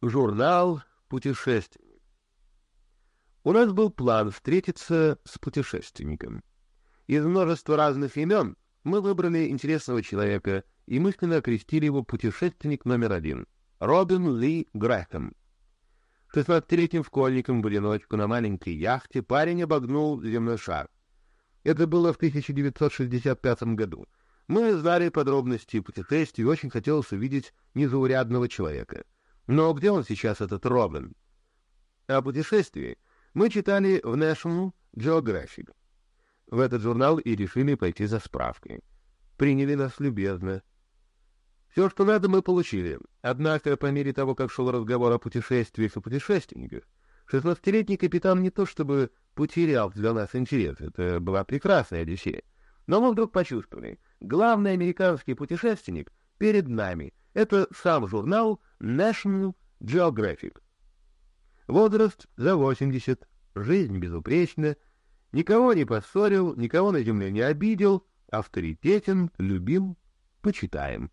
Журнал «Путешественник». У нас был план встретиться с путешественником. Из множества разных имен мы выбрали интересного человека и мысленно окрестили его путешественник номер один — Робин Ли Грэхэм. Шестнадцатилетним школьником в одиночку на маленькой яхте парень обогнул земной шар. Это было в 1965 году. Мы знали подробности путешествий и очень хотелось увидеть незаурядного человека — но где он сейчас, этот Робин? О путешествии мы читали в National Geographic. В этот журнал и решили пойти за справкой. Приняли нас любезно. Все, что надо, мы получили. Однако, по мере того, как шел разговор о путешествиях и путешественниках, шестнадцатилетний капитан не то чтобы потерял для нас интерес, это была прекрасная Одиссея, но мы вдруг почувствовали, главный американский путешественник перед нами — это сам журнал National Geographic. Возраст за 80, жизнь безупречна, никого не поссорил, никого на земле не обидел, авторитетен, любим, почитаем.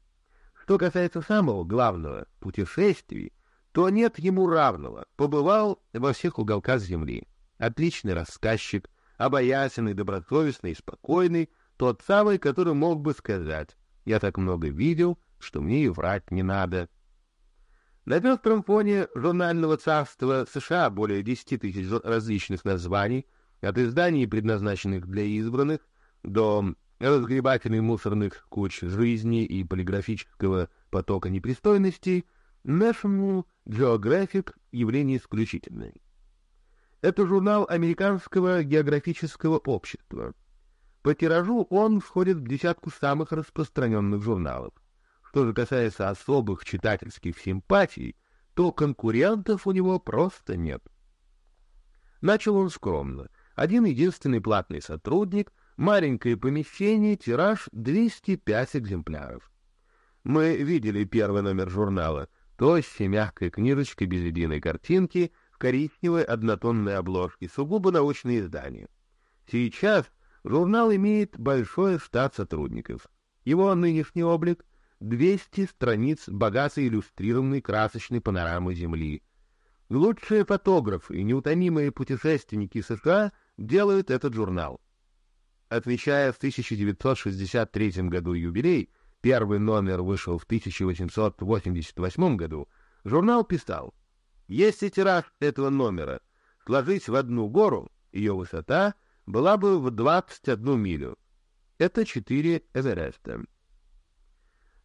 Что касается самого главного — путешествий, то нет ему равного, побывал во всех уголках земли. Отличный рассказчик, обаятельный, добросовестный спокойный, тот самый, который мог бы сказать «Я так много видел, что мне и врать не надо». На пестром фоне журнального царства США более 10 тысяч различных названий, от изданий, предназначенных для избранных, до разгребательных мусорных куч жизни и полиграфического потока непристойностей, National Geographic — явление исключительное. Это журнал Американского географического общества. По тиражу он входит в десятку самых распространенных журналов. Что же касается особых читательских симпатий, то конкурентов у него просто нет. Начал он скромно. Один единственный платный сотрудник, маленькое помещение, тираж 205 экземпляров. Мы видели первый номер журнала. Тощая мягкая книжечка без единой картинки в коричневой однотонной обложке, сугубо научное издание. Сейчас журнал имеет большой штат сотрудников. Его нынешний облик — 200 страниц богато иллюстрированной красочной панорамы Земли. Лучшие фотографы и неутомимые путешественники США делают этот журнал. Отмечая в 1963 году юбилей, первый номер вышел в 1888 году, журнал писал, если тираж этого номера сложить в одну гору, ее высота была бы в 21 милю. Это 4 Эвереста.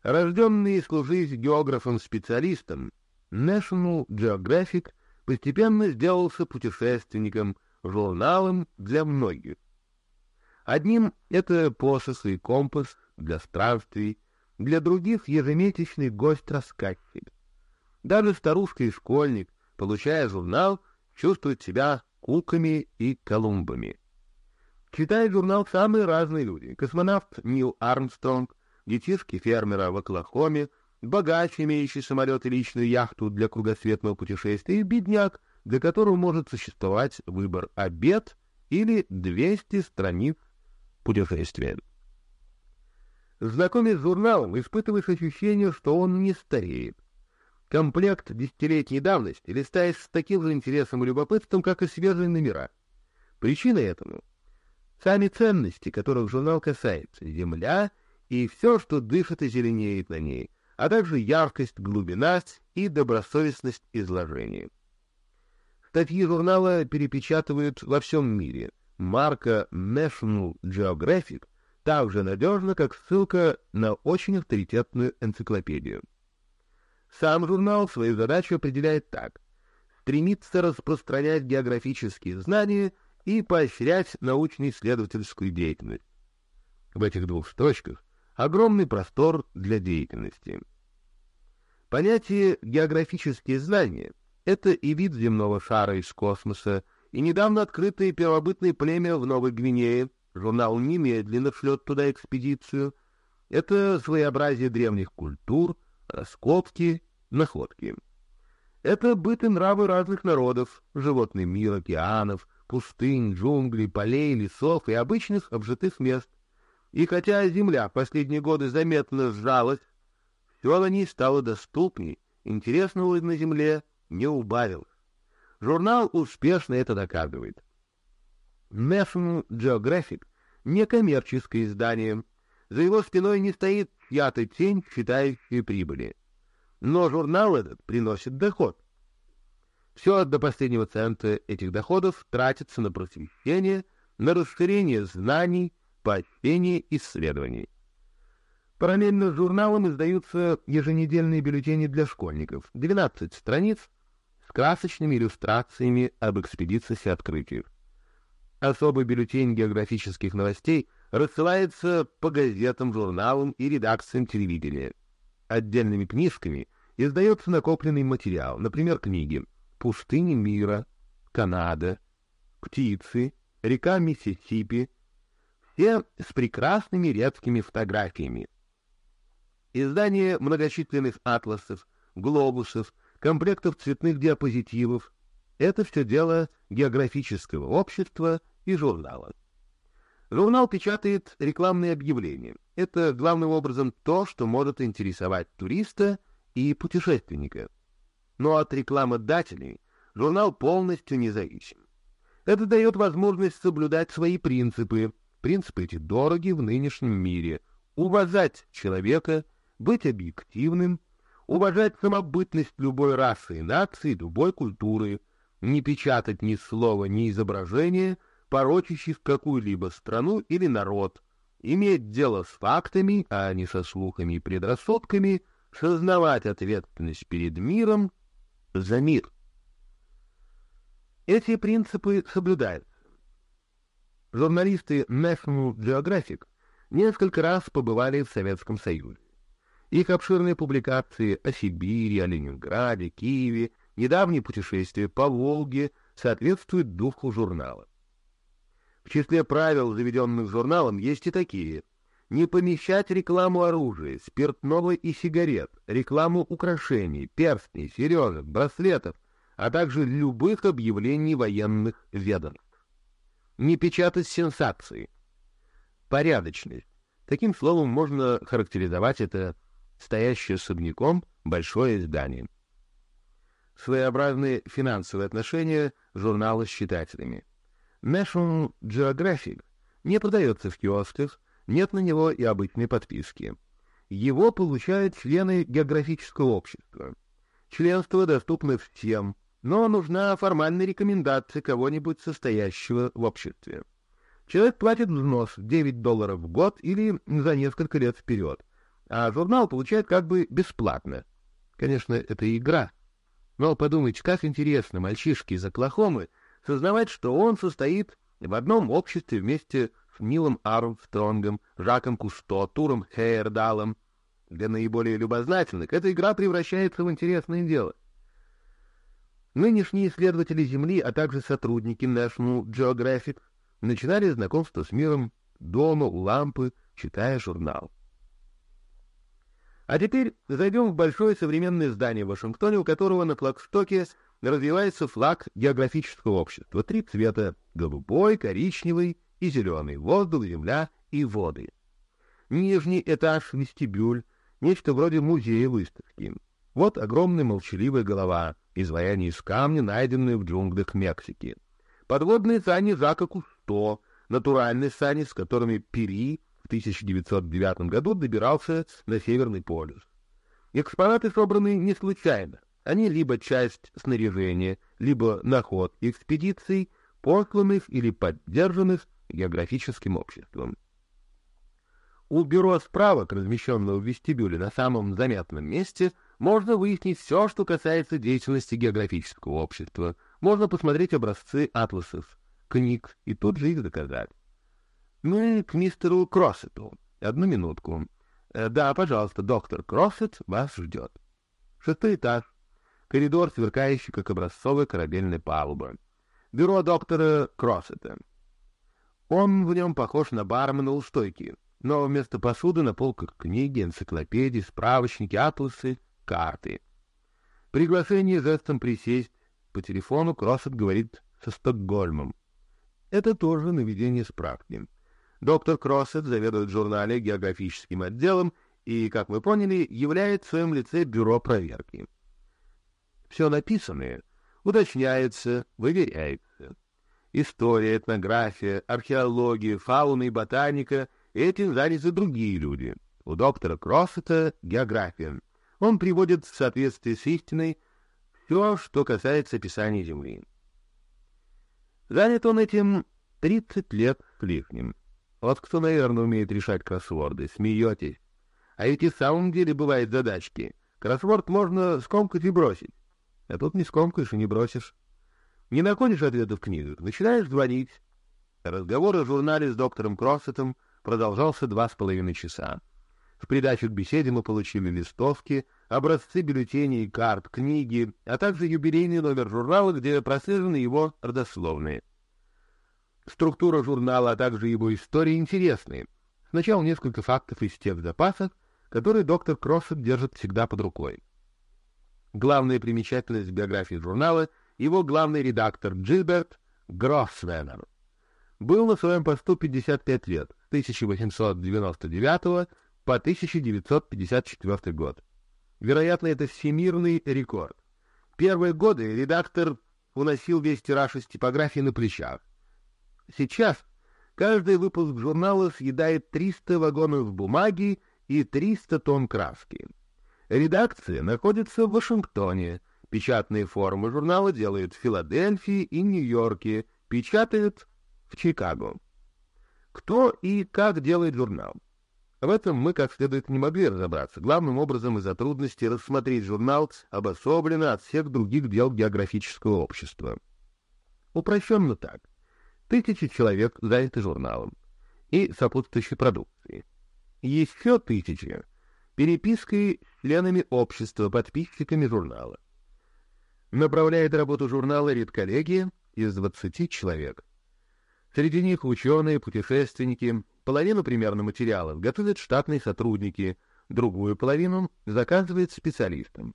Рожденный служить географом-специалистом, National Geographic постепенно сделался путешественником, журналом для многих. Одним это посох и компас для странствий, для других ежемесячный гость-рассказчик. Даже старушка и школьник, получая журнал, чувствуют себя куками и колумбами. Читают журнал самые разные люди. Космонавт Нил Армстронг, детишки фермера в Оклахоме, богач, имеющий самолет и личную яхту для кругосветного путешествия, и бедняк, для которого может существовать выбор обед или 200 страниц путешествия. Знакомясь с журналом, испытываешь ощущение, что он не стареет. Комплект десятилетней давности листаешь с таким же интересом и любопытством, как и свежие номера. Причина этому — сами ценности, которых журнал касается — земля и все, что дышит и зеленеет на ней, а также яркость, глубина и добросовестность изложения. Статьи журнала перепечатывают во всем мире. Марка National Geographic так же надежна, как ссылка на очень авторитетную энциклопедию. Сам журнал свою задачу определяет так — стремится распространять географические знания и поощрять научно-исследовательскую деятельность. В этих двух строчках огромный простор для деятельности. Понятие «географические знания» — это и вид земного шара из космоса, и недавно открытое первобытное племя в Новой Гвинее, журнал немедленно шлет туда экспедицию, это своеобразие древних культур, раскопки, находки. Это быт и нравы разных народов, животный мир, океанов, пустынь, джунглей, полей, лесов и обычных обжитых мест, и хотя земля последние годы заметно сжалась, все на ней стало доступней интересного на Земле не убавилось. Журнал успешно это доказывает. National Geographic — некоммерческое издание. За его спиной не стоит чья-то тень, считающая прибыли. Но журнал этот приносит доход. Все до последнего цента этих доходов тратится на просвещение, на расширение знаний, поощрение исследований. Параллельно с журналом издаются еженедельные бюллетени для школьников, 12 страниц с красочными иллюстрациями об экспедициях и открытиях. Особый бюллетень географических новостей рассылается по газетам, журналам и редакциям телевидения. Отдельными книжками издается накопленный материал, например, книги «Пустыни мира», «Канада», «Птицы», «Река Миссисипи», все с прекрасными редкими фотографиями. Издание многочисленных атласов, глобусов, комплектов цветных диапозитивов — это все дело географического общества и журнала. Журнал печатает рекламные объявления. Это главным образом то, что может интересовать туриста и путешественника. Но от рекламодателей журнал полностью независим. Это дает возможность соблюдать свои принципы. Принципы эти дороги в нынешнем мире. Уважать человека, быть объективным, уважать самобытность любой расы и нации, любой культуры, не печатать ни слова, ни изображения, порочащих какую-либо страну или народ, иметь дело с фактами, а не со слухами и предрассудками, сознавать ответственность перед миром за мир. Эти принципы соблюдаются. Журналисты National Geographic несколько раз побывали в Советском Союзе. Их обширные публикации о Сибири, о Ленинграде, Киеве, недавние путешествия по Волге соответствуют духу журнала. В числе правил, заведенных журналом, есть и такие. Не помещать рекламу оружия, спиртного и сигарет, рекламу украшений, перстней, сережек, браслетов, а также любых объявлений военных ведомств. Не печатать сенсации. Порядочность. Таким словом можно характеризовать это стоящее особняком большое здание. Своеобразные финансовые отношения журнала с читателями. National Geographic не продается в киосках, нет на него и обычной подписки. Его получают члены географического общества. Членство доступно всем, но нужна формальная рекомендация кого-нибудь состоящего в обществе. Человек платит взнос 9 долларов в год или за несколько лет вперед а журнал получает как бы бесплатно. Конечно, это игра. Но подумайте, как интересно мальчишке из Оклахомы сознавать, что он состоит в одном обществе вместе с Нилом Армстронгом, Жаком Кусто, Туром Хейердалом. Для наиболее любознательных эта игра превращается в интересное дело. Нынешние исследователи Земли, а также сотрудники National Geographic начинали знакомство с миром дома лампы, читая журнал. А теперь зайдем в большое современное здание в Вашингтоне, у которого на флагштоке развивается флаг географического общества. Три цвета — голубой, коричневый и зеленый, воздух, земля и воды. Нижний этаж — вестибюль, нечто вроде музея выставки. Вот огромная молчаливая голова, изваяние из камня, найденное в джунглях Мексики. Подводные сани Жака Кусто, натуральные сани, с которыми Пери 1909 году добирался на Северный полюс. Экспонаты собраны не случайно. Они либо часть снаряжения, либо наход экспедиций, посланных или поддержанных географическим обществом. У бюро справок, размещенного в вестибюле на самом заметном месте, можно выяснить все, что касается деятельности географического общества. Можно посмотреть образцы атласов, книг и тут же их доказать. Мы к мистеру Кроссету. Одну минутку. Э, да, пожалуйста, доктор Кроссет вас ждет. Шестой этаж. Коридор, сверкающий, как образцовая корабельная палуба. Бюро доктора Кроссета. Он в нем похож на бармена у стойки, но вместо посуды на полках книги, энциклопедии, справочники, атласы, карты. Приглашение жестом присесть. По телефону Кроссет говорит со Стокгольмом. Это тоже наведение справки. Доктор Кроссет заведует в журнале географическим отделом и, как вы поняли, является в своем лице бюро проверки. Все написанное уточняется, выверяется. История, этнография, археология, фауна и ботаника — этим заняты другие люди. У доктора Кроссета — география. Он приводит в соответствие с истиной все, что касается описания Земли. Занят он этим 30 лет с лишним. Вот кто, наверное, умеет решать кроссворды. Смеетесь. А ведь и в самом деле бывают задачки. Кроссворд можно скомкать и бросить. А тут не скомкаешь и не бросишь. Не находишь ответа в книгах, начинаешь звонить. Разговор о журнале с доктором Кроссетом продолжался два с половиной часа. В придачу к беседе мы получили листовки, образцы бюллетеней, карт, книги, а также юбилейный номер журнала, где прослежены его родословные. Структура журнала, а также его история интересны. Сначала несколько фактов из тех запасов, которые доктор Кроссет держит всегда под рукой. Главная примечательность биографии журнала — его главный редактор Джилберт Гроссвеннер. Был на своем посту 55 лет, с 1899 по 1954 год. Вероятно, это всемирный рекорд. Первые годы редактор уносил весь тираж из типографии на плечах. Сейчас каждый выпуск журнала съедает 300 вагонов бумаги и 300 тонн краски. Редакция находится в Вашингтоне. Печатные формы журнала делают в Филадельфии и Нью-Йорке, печатают в Чикаго. Кто и как делает журнал? В этом мы как следует не могли разобраться, главным образом из-за трудности рассмотреть журнал обособленно от всех других дел географического общества. Упрощенно так. Тысячи человек заняты журналом и сопутствующей продукцией. Еще тысячи перепиской членами общества, подписчиками журнала. Направляет работу журнала редколлегия из 20 человек. Среди них ученые, путешественники, половину примерно материалов готовят штатные сотрудники, другую половину заказывает специалистам.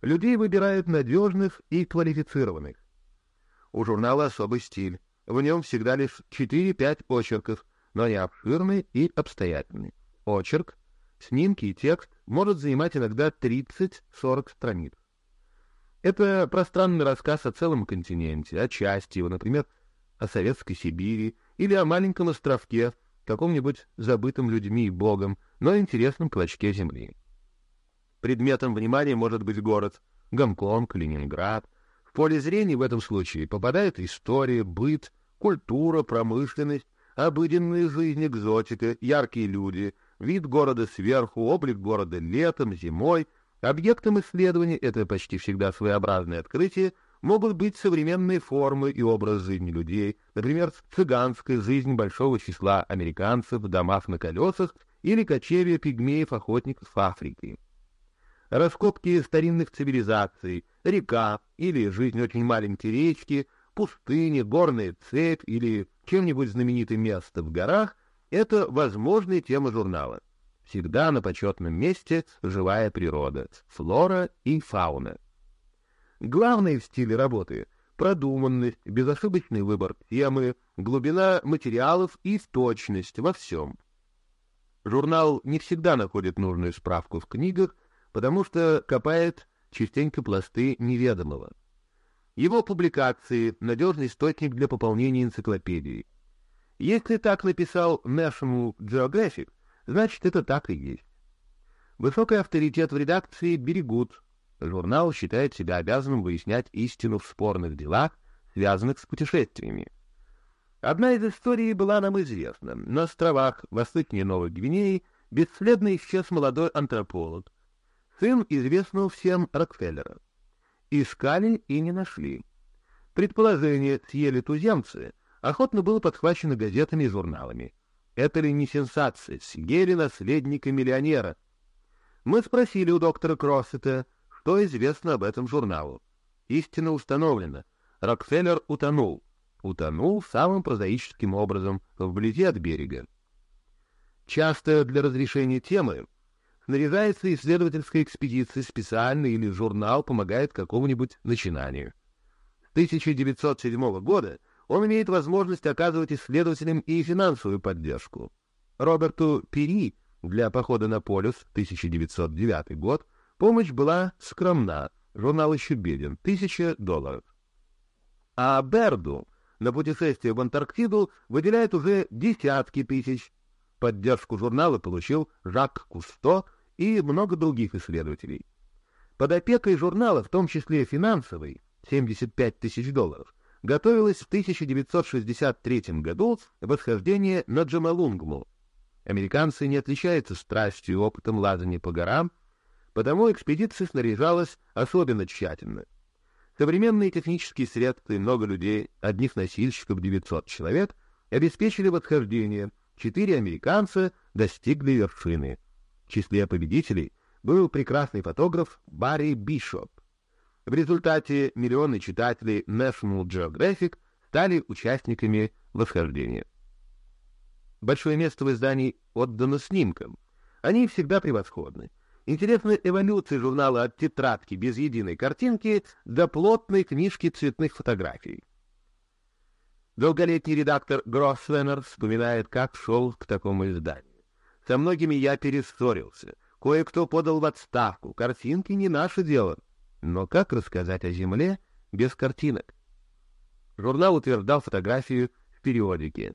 Людей выбирают надежных и квалифицированных. У журнала особый стиль. В нем всегда лишь 4-5 очерков, но они обширны и обстоятельны. Очерк Снимки и текст может занимать иногда 30-40 страниц. Это пространный рассказ о целом континенте, о части его, например, о Советской Сибири или о маленьком островке, каком-нибудь забытом людьми и богом, но интересном клочке земли. Предметом внимания может быть город Гонконг, Ленинград. В поле зрения в этом случае попадает история, быт, культура, промышленность, обыденная жизнь, экзотика, яркие люди, Вид города сверху, облик города летом, зимой. Объектом исследования, это почти всегда своеобразное открытие, могут быть современные формы и образ жизни людей, например, цыганская жизнь большого числа американцев в домах на колесах или кочевья пигмеев-охотников Африки. Раскопки старинных цивилизаций, река или жизнь очень маленькой речки, пустыни, горная цепь или чем-нибудь знаменитое место в горах это возможная тема журнала. Всегда на почетном месте живая природа, флора и фауна. Главное в стиле работы — продуманность, безошибочный выбор темы, глубина материалов и точность во всем. Журнал не всегда находит нужную справку в книгах, потому что копает частенько пласты неведомого. Его публикации — надежный источник для пополнения энциклопедии. Если так написал National Geographic, значит, это так и есть. Высокий авторитет в редакции берегут. Журнал считает себя обязанным выяснять истину в спорных делах, связанных с путешествиями. Одна из историй была нам известна. На островах восточнее Новой Гвинеи бесследно исчез молодой антрополог, сын известного всем Рокфеллера. Искали и не нашли. Предположение съели туземцы — охотно было подхвачено газетами и журналами. Это ли не сенсация? Съели наследника миллионера. Мы спросили у доктора Кроссета, что известно об этом журналу. Истина установлена. Рокфеллер утонул. Утонул самым прозаическим образом, вблизи от берега. Часто для разрешения темы наряжается исследовательская экспедиция специально или журнал помогает какому-нибудь начинанию. С 1907 года он имеет возможность оказывать исследователям и финансовую поддержку. Роберту Пери для похода на полюс 1909 год помощь была скромна, Журнал еще беден. Тысяча долларов. А Берду на путешествие в Антарктиду выделяет уже десятки тысяч. Поддержку журнала получил Жак Кусто и много других исследователей. Под опекой журнала, в том числе финансовой, 75 тысяч долларов, готовилось в 1963 году восхождение на Джамалунгму. Американцы не отличаются страстью и опытом лазания по горам, потому экспедиция снаряжалась особенно тщательно. Современные технические средства и много людей, одних носильщиков 900 человек, обеспечили восхождение. Четыре американца достигли вершины. В числе победителей был прекрасный фотограф Барри Бишоп. В результате миллионы читателей National Geographic стали участниками восхождения. Большое место в издании отдано снимкам. Они всегда превосходны. Интересна эволюция журнала от тетрадки без единой картинки до плотной книжки цветных фотографий. Долголетний редактор Гроссвеннер вспоминает, как шел к такому изданию. Со многими я перессорился. Кое-кто подал в отставку. Картинки не наше дело. Но как рассказать о Земле без картинок? Журнал утверждал фотографию в периодике.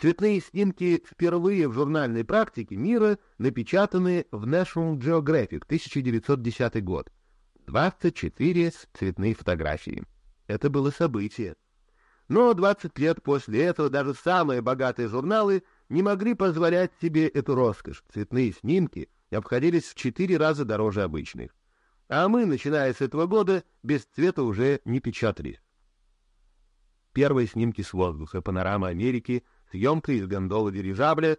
Цветные снимки впервые в журнальной практике мира напечатаны в National Geographic 1910 год. 24 цветные фотографии. Это было событие. Но 20 лет после этого даже самые богатые журналы не могли позволять себе эту роскошь. Цветные снимки обходились в 4 раза дороже обычных. А мы, начиная с этого года, без цвета уже не печатали. Первые снимки с воздуха, панорама Америки — съемка из гондолы дирижабля,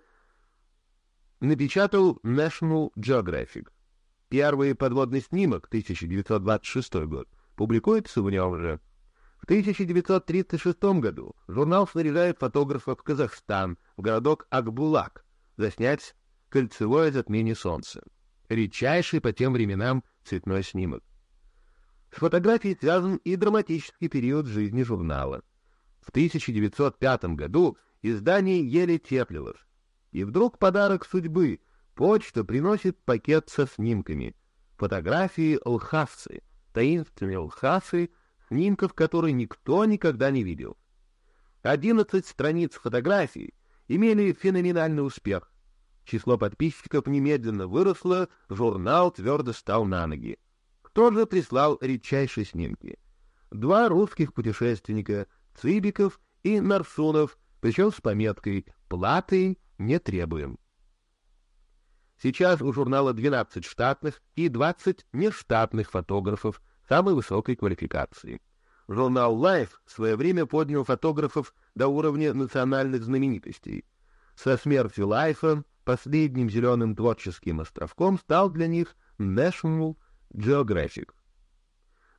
напечатал National Geographic. Первый подводный снимок, 1926 год, публикуется в нем же. В 1936 году журнал снаряжает фотографов в Казахстан, в городок Акбулак, заснять кольцевое затмение Солнца. Редчайший по тем временам цветной снимок. С фотографией связан и драматический период жизни журнала. В 1905 году издание еле теплилось. И вдруг подарок судьбы. Почта приносит пакет со снимками. Фотографии лхасцы, таинственные лхасы, снимков, которые никто никогда не видел. Одиннадцать страниц фотографий имели феноменальный успех. Число подписчиков немедленно выросло, журнал твердо стал на ноги. Кто же прислал редчайшие снимки? Два русских путешественника, Цыбиков и Нарсунов, причем с пометкой «Платы не требуем». Сейчас у журнала 12 штатных и 20 нештатных фотографов самой высокой квалификации. Журнал Life в свое время поднял фотографов до уровня национальных знаменитостей. Со смертью Лайфа последним зеленым творческим островком стал для них National Geographic.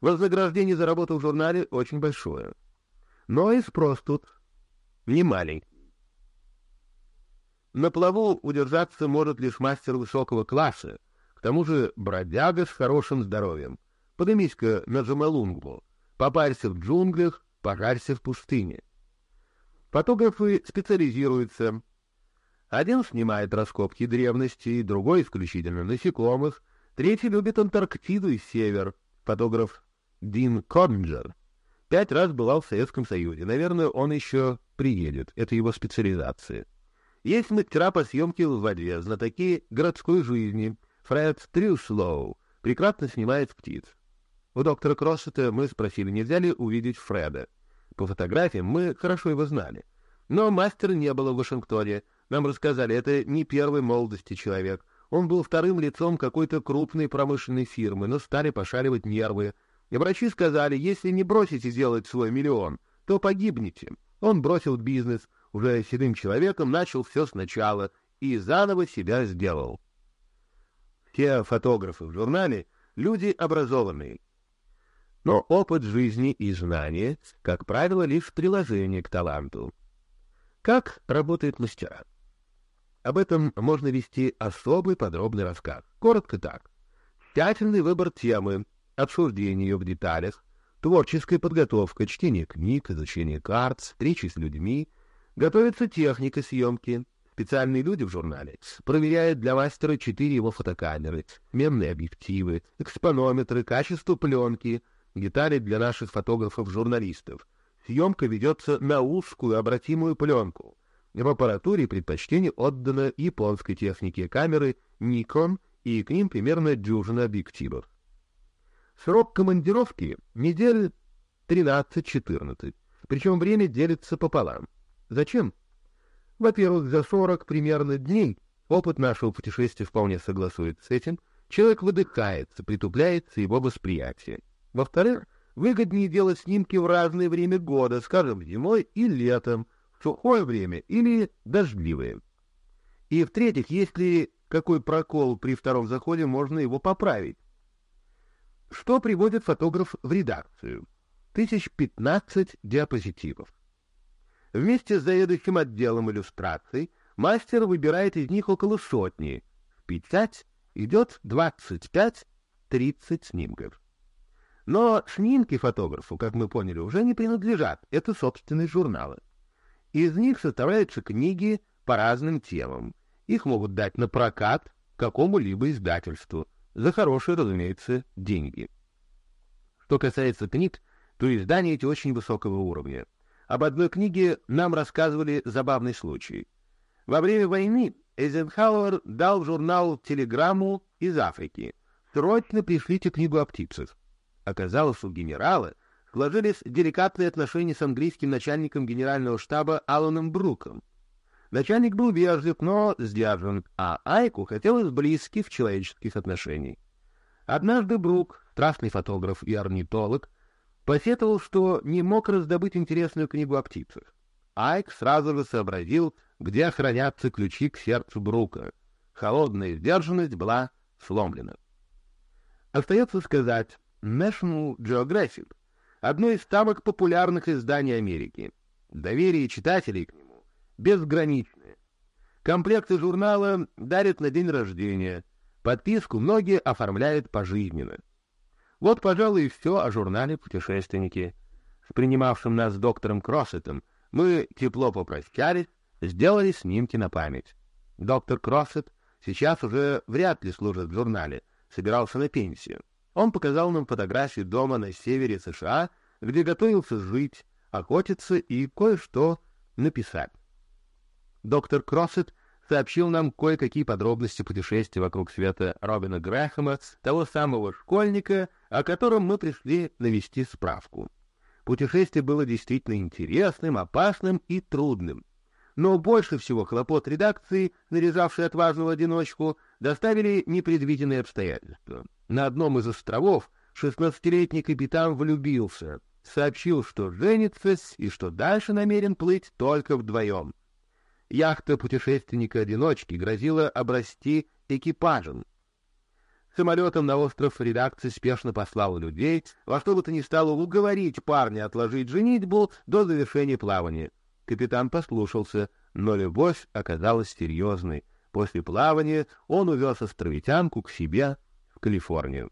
Вознаграждение за работу в журнале очень большое. Но и спрос тут не маленький. На плаву удержаться может лишь мастер высокого класса, к тому же бродяга с хорошим здоровьем. Подымись-ка на Джамалунгму, попарься в джунглях, пожарься в пустыне. Фотографы специализируются. Один снимает раскопки древности, другой исключительно насекомых, третий любит Антарктиду и север, фотограф Дин Конджер. Пять раз бывал в Советском Союзе. Наверное, он еще приедет. Это его специализация. Есть мастера по съемке в воде, знатоки городской жизни. Фред Трюслоу прекрасно снимает птиц. У доктора Кроссета мы спросили, нельзя ли увидеть Фреда. По фотографиям мы хорошо его знали. Но мастера не было в Вашингтоне. Нам рассказали, это не первой молодости человек. Он был вторым лицом какой-то крупной промышленной фирмы, но стали пошаривать нервы. И врачи сказали, если не бросите делать свой миллион, то погибнете. Он бросил бизнес, уже седым человеком начал все сначала и заново себя сделал. Все фотографы в журнале — люди образованные. Но опыт жизни и знания, как правило, лишь приложение к таланту. Как работают мастера? Об этом можно вести особый подробный рассказ. Коротко так. Тщательный выбор темы, обсуждение ее в деталях, творческая подготовка, чтение книг, изучение карт, встречи с людьми, готовится техника съемки, Специальные люди в журнале проверяют для мастера четыре его фотокамеры, мемные объективы, экспонометры, качество пленки, детали для наших фотографов-журналистов. Съемка ведется на узкую обратимую пленку. В аппаратуре предпочтение отдано японской технике камеры Nikon и к ним примерно дюжина объективов. Срок командировки — недель 13-14, причем время делится пополам. Зачем? Во-первых, за 40 примерно дней опыт нашего путешествия вполне согласуется с этим, человек выдыхается, притупляется его восприятие. Во-вторых, выгоднее делать снимки в разное время года, скажем, зимой и летом, в сухое время или дождливое. И в-третьих, если какой прокол при втором заходе, можно его поправить. Что приводит фотограф в редакцию? Тысяч пятнадцать диапозитивов. Вместе с заведующим отделом иллюстраций мастер выбирает из них около сотни. В печать идет 25-30 снимков. Но снимки фотографу, как мы поняли, уже не принадлежат. Это собственные журналы. Из них составляются книги по разным темам. Их могут дать на прокат какому-либо издательству. За хорошие, разумеется, деньги. Что касается книг, то издания эти очень высокого уровня. Об одной книге нам рассказывали забавный случай. Во время войны Эйзенхауэр дал в журнал телеграмму из Африки. «Срочно пришлите книгу о птицах». Оказалось, у генерала сложились деликатные отношения с английским начальником генерального штаба Аланом Бруком. Начальник был вежлив, но сдержан, а Айку хотелось близких человеческих отношений. Однажды Брук, страстный фотограф и орнитолог, посетовал, что не мог раздобыть интересную книгу о птицах. Айк сразу же сообразил, где хранятся ключи к сердцу Брука. Холодная сдержанность была сломлена. Остается сказать, National Geographic — одно из самых популярных изданий Америки. Доверие читателей к нему безграничное. Комплекты журнала дарят на день рождения. Подписку многие оформляют пожизненно. Вот, пожалуй, и все о журнале «Путешественники». С принимавшим нас доктором Кроссетом мы тепло попрощались, сделали снимки на память. Доктор Кроссет сейчас уже вряд ли служит в журнале, собирался на пенсию. Он показал нам фотографии дома на севере США, где готовился жить, охотиться и кое-что написать. Доктор Кроссет сообщил нам кое-какие подробности путешествия вокруг света Робина Грэхэма, того самого школьника, о котором мы пришли навести справку. Путешествие было действительно интересным, опасным и трудным. Но больше всего хлопот редакции, наряжавшей отважного одиночку, доставили непредвиденные обстоятельства. На одном из островов шестнадцатилетний капитан влюбился, сообщил, что женится и что дальше намерен плыть только вдвоем. Яхта путешественника-одиночки грозила обрасти экипажем, Самолетом на остров редакция спешно послала людей, во что бы то ни стало уговорить парня отложить женитьбу до завершения плавания. Капитан послушался, но любовь оказалась серьезной. После плавания он увез островитянку к себе в Калифорнию.